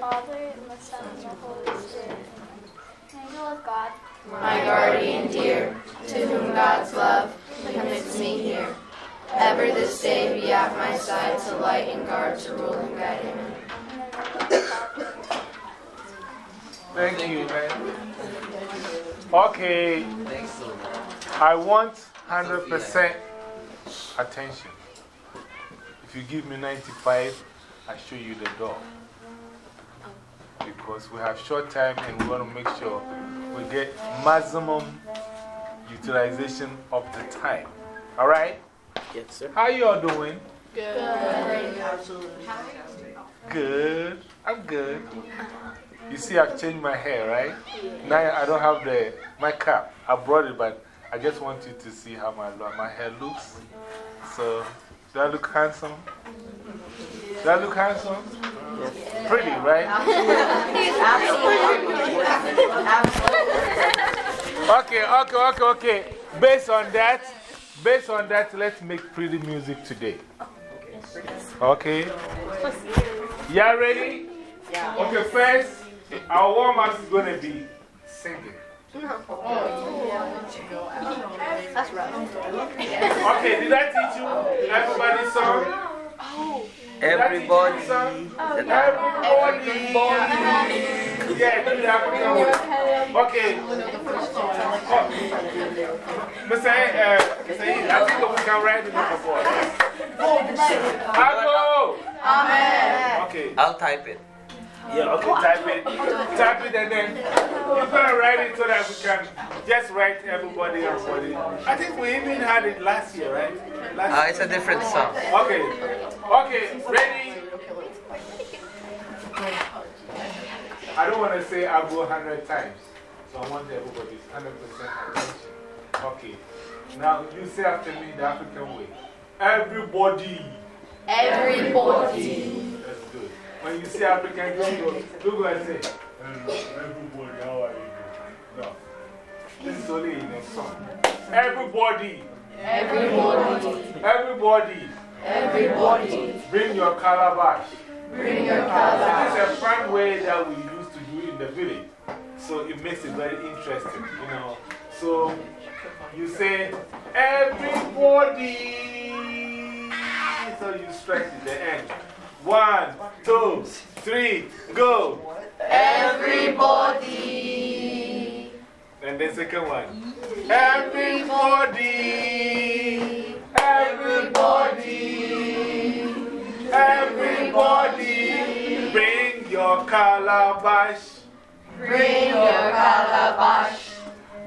Father, and the Son, and the Holy Spirit. Angel of God, my guardian dear, to whom God's love commits me here. Ever this day be at my side to light and guard, to rule and guide him. Thank you, man. Okay. I want 100% attention. If you give me 95, I show you the door. Because we have short time and we want to make sure we get maximum utilization of the time. All right? Yes, sir. How you all doing? Good. Good. I'm good. You see, I've changed my hair, right? Now I don't have the, my cap. I brought it, but I just want you to see how my, my hair looks. So, do I look handsome? Do I look handsome? Yes. Pretty, right? okay, okay, okay, okay. Based on that, based on that, let's make pretty music today. Okay? Y'all ready? Yeah. Okay, first, our warm up is going to be singing. That's rough. Okay, did I teach you everybody's song? Oh. Everybody. Everybody. Yeah, do the African. Okay. Oh. Mr. Uh, Mr. I think we can write it before. Hello. Amen. Okay. I'll type it. Yeah, okay, type it. Type it and then you're going to write it so that we can just write everybody, everybody. I think we even had it last year, right? Last uh, it's a different song. Okay. Okay, ready? I don't want to say I go 100 times. So I want everybody's 100% attention. Okay. Now you say after me the African way. Everybody. Everybody. That's good. When you say African, don't go, don't go and say, everybody, how are you? No. This is only in a song. Everybody. Everybody. Everybody. Everybody. Bring your calabash. Bring your calabash. It's a fun way that we used to do in the village. So it makes it very interesting, you know. So you say, everybody. So you stretch at the end. One, two, three, go. Everybody. And then second one. Everybody. Everybody. Everybody. Bring your calabash. Bring your calabash.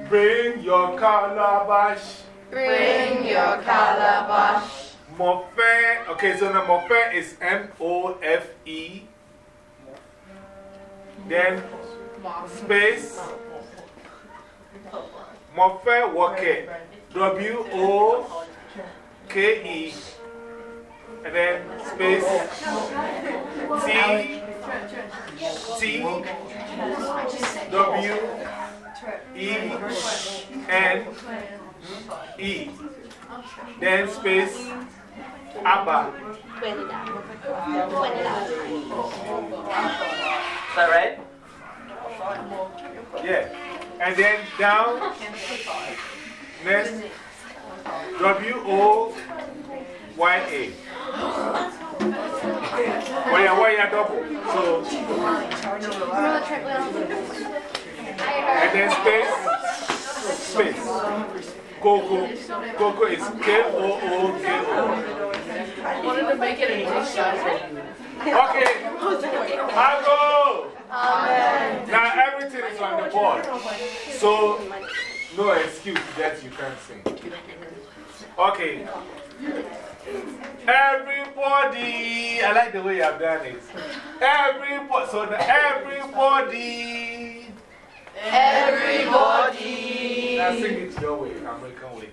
Bring your calabash. Bring your calabash. Mofe. Okay, so the Mofe is M O F E. Then space. Mofe Woke. W O K E. And then space T T W E N E. Then space Abba. Is that right? Yeah. And then down. Next. W O Y A. Why are why are double? So. And then space. Space. Coco. Coco is K O O K O. I wanted to make it a nice Okay. I'll go. Amen. Now everything is on the board. So, no excuse that you can't sing. Okay. Everybody, I like the way you have done it. Everybody, so the everybody. Everybody. Now sing it your way, American way.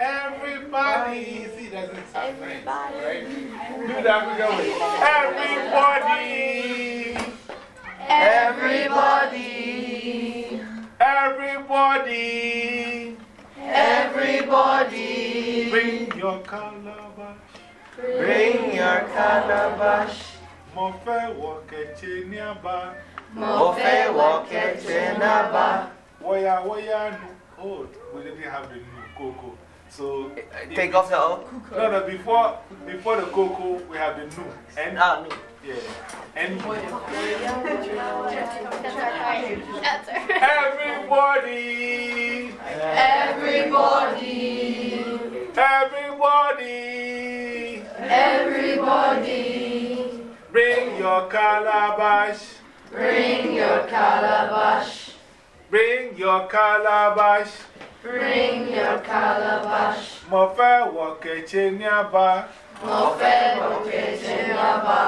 Everybody, see, doesn't sound nice, right? Do the African way. Everybody. Everybody. Everybody. Everybody. Bring your calabash. Bring your calabash. Mo fẹ́ wọ kẹ̀kẹ́ ní àbá. Mo fẹ́ wọ kẹ̀kẹ́ nábà. Wọ́yá wọ́yá nu. Oh, we didn't have the new cocoa. So, Take off the old. no, no, before, before the cocoa, we have the new. And, Ah, me. Yeah. And That's our part. That's our everybody, Everybody, everybody, everybody, bring your calabash, bring your calabash, bring your calabash. bring your calabash. Mo fẹ́ wọ kẹ̀kẹ́ ní àbá. Mo fẹ́ òkè tí a bá.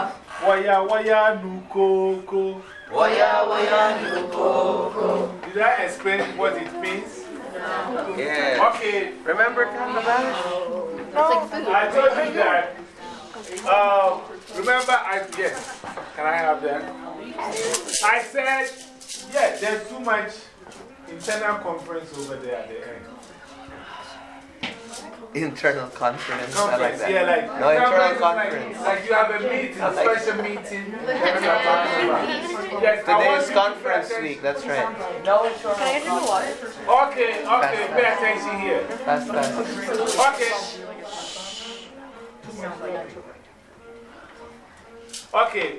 Wọ́yá wọ́yá nu kókó. Woya woya nu koko. Did I explain what it means? Yeah. Okay, Remember calabash? I told you that. Uh, remember, I, yes, can I have that? I said, yeah, there's too much internal conference over there at the end. Internal conference. I like that. yeah, like, No, internal conference. Like, like you have a meeting, I like special meeting, that you are talking about. Yes, I Today want is you to conference week, that's right. attention. Okay, okay, pay attention here. Fast, fast. Okay. Okay.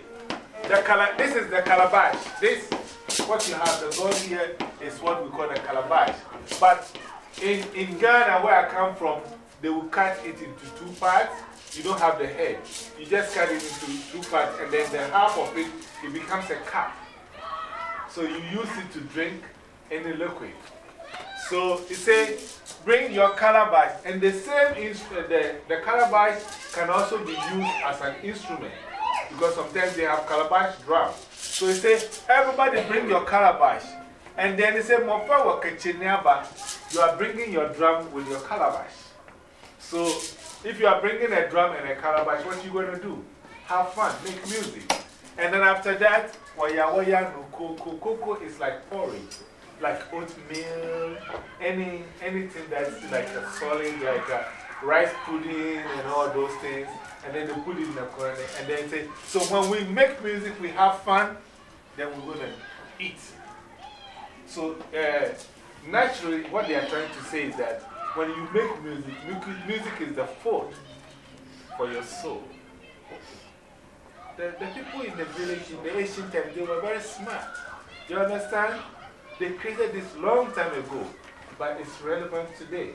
The cala this is the calabash. This, what you have, the gold here, is what we call the calabash. But in, in Ghana, where I come from, they will cut it into two parts. You don't have the head. You just cut it into two parts, and then the half of it, it becomes a cup. So you use it to drink any liquid. So it says, bring your calabash. And the same, is uh, the, the calabash can also be used as an instrument. Because sometimes they have calabash drum. So it says, everybody bring your calabash. And then it says. You are bringing your drum with your calabash. So if you are bringing a drum and a calabash, what are you going to do? Have fun, make music. And then after that, waya waya no cocoa. Cocoa is like porridge, like oatmeal, any, anything that's like a solid, like a rice pudding and all those things. And then they put it in the corner. And then say, so when we make music, we have fun, then we're going to eat. So uh, naturally, what they are trying to say is that when you make music, mu- music is the food for your soul. The, the people in the village in the ancient times, they were very smart. You understand? They created this long time ago, but it's relevant today.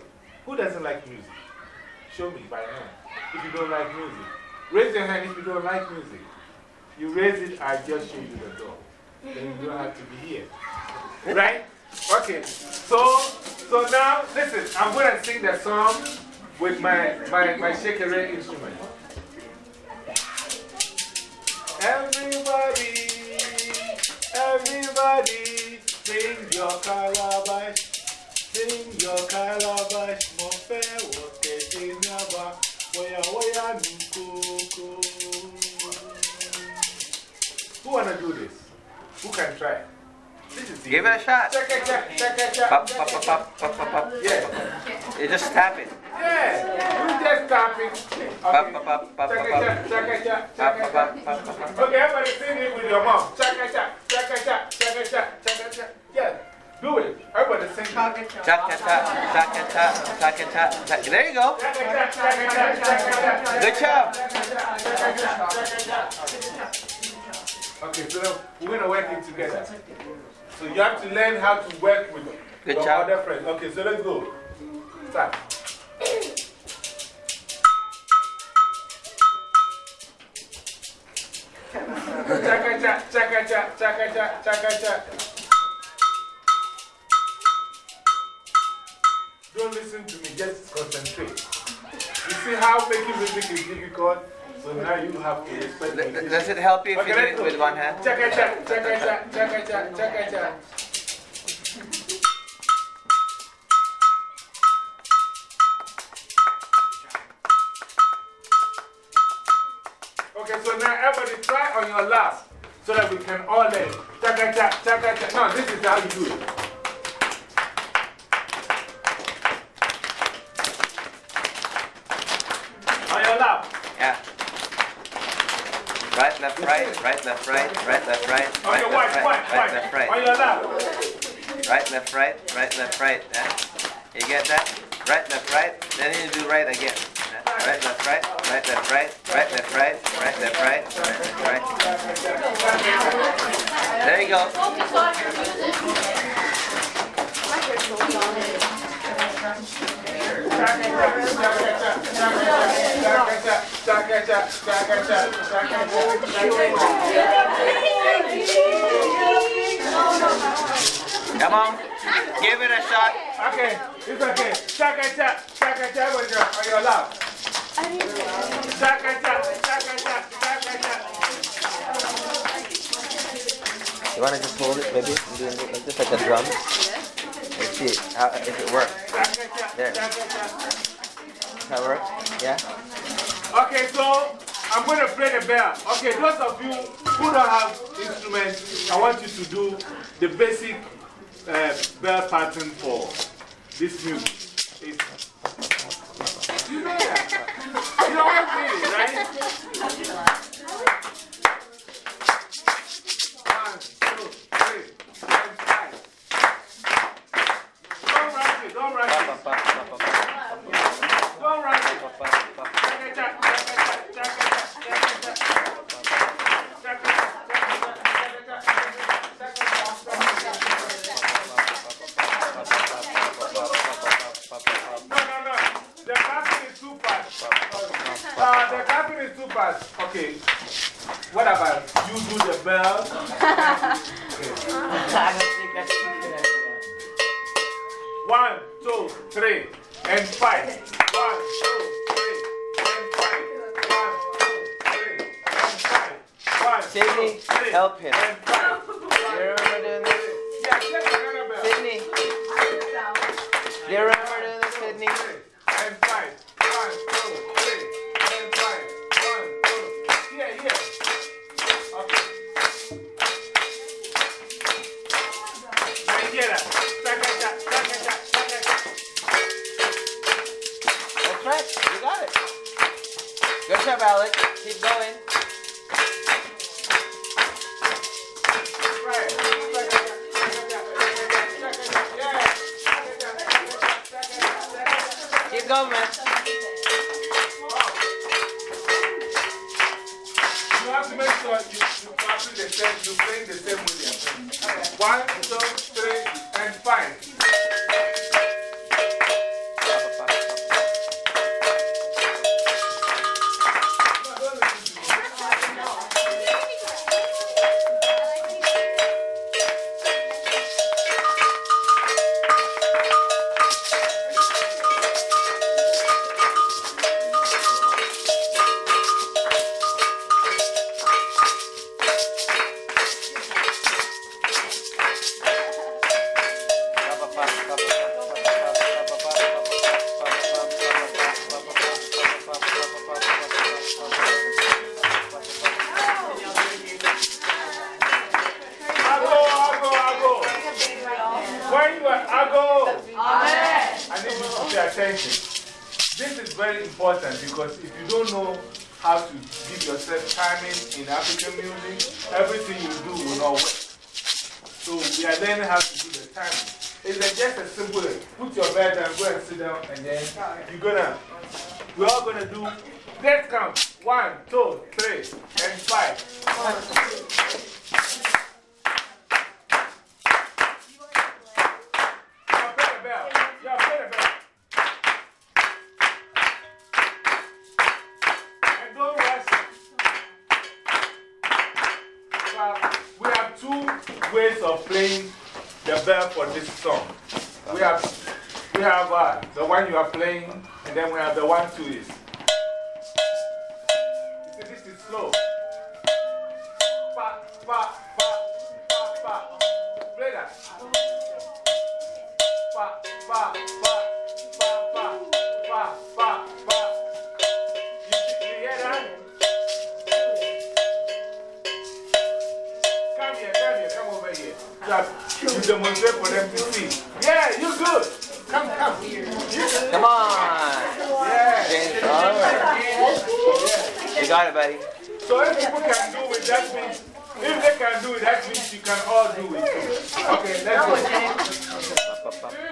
Who doesn't like music? Show me by hand. If you don't like music, raise your hand if you don't like music. You raise it, I just show you the door. Then you don't have to be here. Right? Okay. So, so now, listen, I'm going to sing the song with my, my, my shaker instrument. Everybody, everybody, sing your calabash, sing your calabash, mo fe wo nyaba, woya woya nukoko. Who wanna do this? Who can try? This is Give it a shot. Check it, check, check it, check. Pop, pop, pop, pop, pop, pop, pop. Yeah, You just tap it. yeah. You just tap it. Pop, Okay. pop, pop, pop, Check pop, check, check it, check, Pop, check it, pop, check. pop, pop, pop, pop. Okay, everybody sing it with your mom. Chaka chaka, chaka chaka, chaka chaka, chaka chaka. Yeah, do it. Everybody sing it. Chaka Chaka cha, chaka cha, chaka cha. There you go. Good job. Okay, so we're going to work it together. So you have to learn how to work with Good your other friends. Okay, so let's go. Start. Chaka chaka, chaka chaka, chaka chaka, chaka chaka. Don't listen to me, just concentrate. You see how making music is difficult? So now you have to respect the Th- Does it help you if you do it with one hand? Chaka chaka, chaka chaka, chaka chaka, chaka chaka. Okay, so now everybody try on your last so that we can all learn. Chaka chaka, chaka chaka. No, this is how you do it. On your lap. Yeah. Right, left, right, right, left, right, right, left, right, right, Okay, left, right, right, left, right. On your. Right, left, right, right, left, right. eh? You get that? Right, left, right. Then you do right again. eh? Right, left, right, right, left, right, right, left, right, right, left, right, right, left, right. There you go. Come on. Give it a shot. Okay, it's okay. Chaka cha, chaka cha on your, on your lap. Chaka cha, chaka cha, chaka cha. You want to just hold it, maybe? And do it like this, like a drum? See how, if it works. There. That work? Yeah? Okay, so I'm going to play the bell. Okay, those of you who don't have instruments, I want you to do the basic uh, bell pattern for this music. It's, you know that? You know what I'm saying, right? Okay. If you don't know how to give yourself timing in African music, everything you do will not work. So we are learning how to do the timing. It's just as simple as put your bed down, go and sit down, and then you're gonna, we're all gonna do, let's count. One, two, three, and five. Yeah, ways of playing the bell for this song. We have, we have uh, the one you are playing, and then we have the one two is. See, this is slow. Pa, pa, pa, pa, pa. Play that. Pa, pa, You demonstrate for them to see. Yeah, you good. Come, come. You, Come on. yeah. James, right. You got it, buddy. So if people can do it, that means, if they can do it, that means you can all do it. Okay, let's go.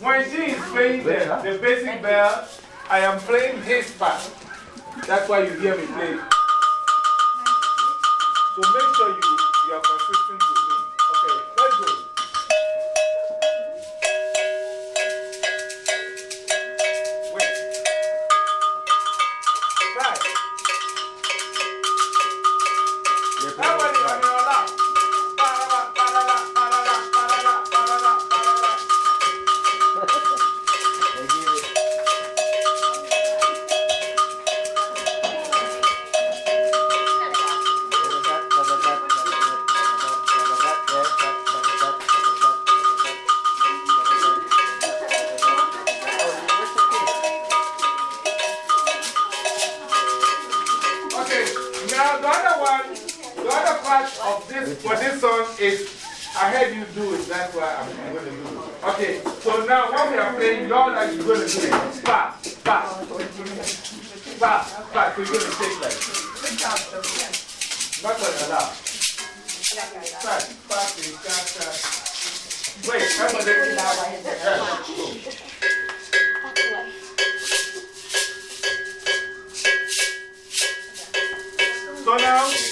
When she is playing the, the basic bell, I am playing his part. That's why you hear me play. So make sure you, you are consistent heard you do it, that's why I'm, going to do it. Okay, so now what we are playing, you all you're going to it. Spa, spa, spa, spa, so you're going to take like. Not going to allow. Spa, spa, spa, spa. Wait, everybody. Yeah, go. So now, now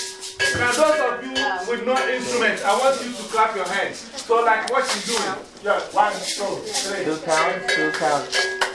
no instrument, I want you to clap your hands. So like what you doing? Yeah, one, two, three. Two counts, two counts.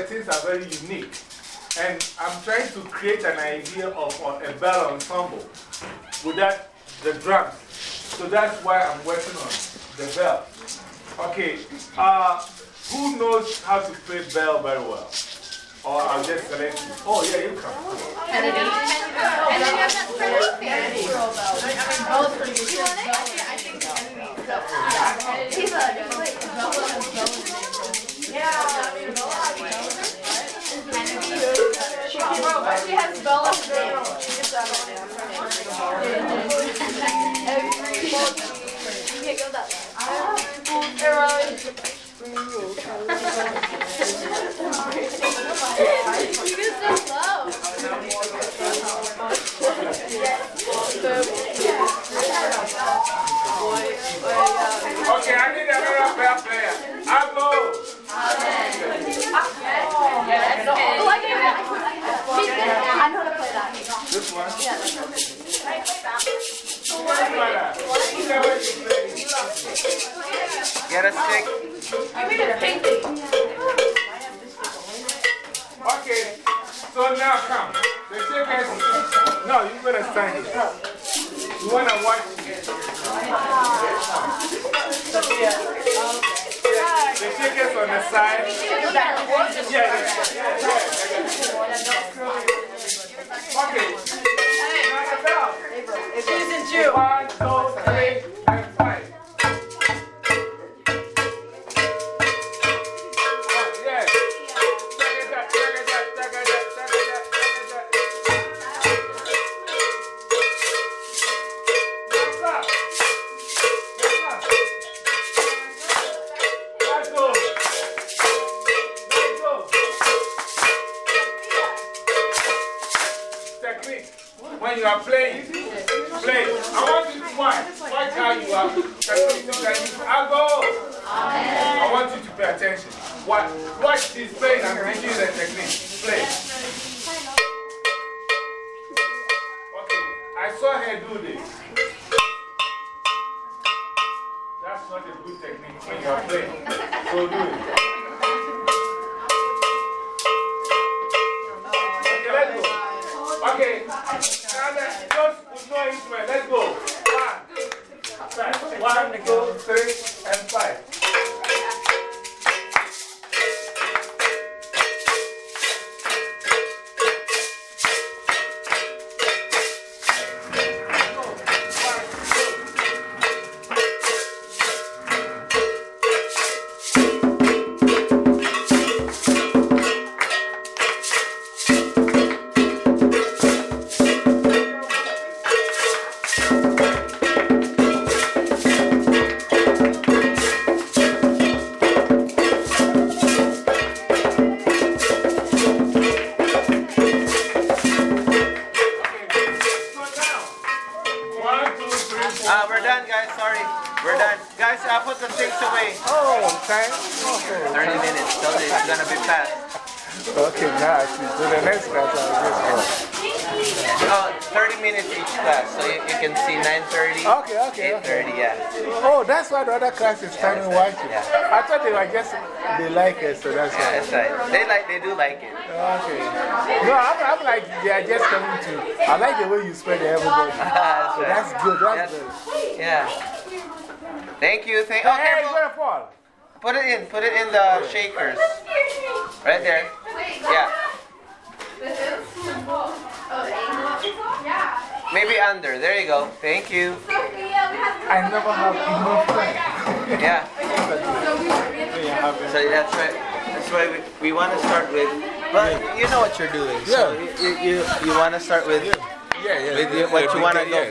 Some the things are very unique. And I'm trying to create an idea of uh, a bell ensemble without the drums. So that's why I'm working on the bell. Okay. Uh, who knows how to play bell very well? Or I'll just select you. Oh, yeah, you come. And then you have that friendly fan. He's a Bro, she has Bella's name. She gets that one name. Every You can't go that way. Every the attention. Watch, watch this playing and teach you the technique. Play. Okay, I saw her do this. That's not a good technique when you are playing. So do it. Okay, let's go. Okay, now that those with no instrument, let's go. One, five. One, two, three, yeah. Oh, that's why the other class is standing watching. Yeah. I thought they were just, they like it, so that's Yeah, why. that's right. They like, they do like it. Okay. No, I'm, I'm like, they are just coming to. I like the way you spread everybody. that's So right. that's good, that's Yes. good. Yeah. Thank you. Thank, Hey, oh, hey, it's careful. gonna fall. Put it in. Put it in the shakers. Right there. Yeah. Maybe under. There you go. Thank you. I never have enough time. Yeah. So that's right. That's why we, we want to start with. But you know what you're doing. So Yeah. you, you, you, you want to start with Yeah, yeah. with you- what you want to go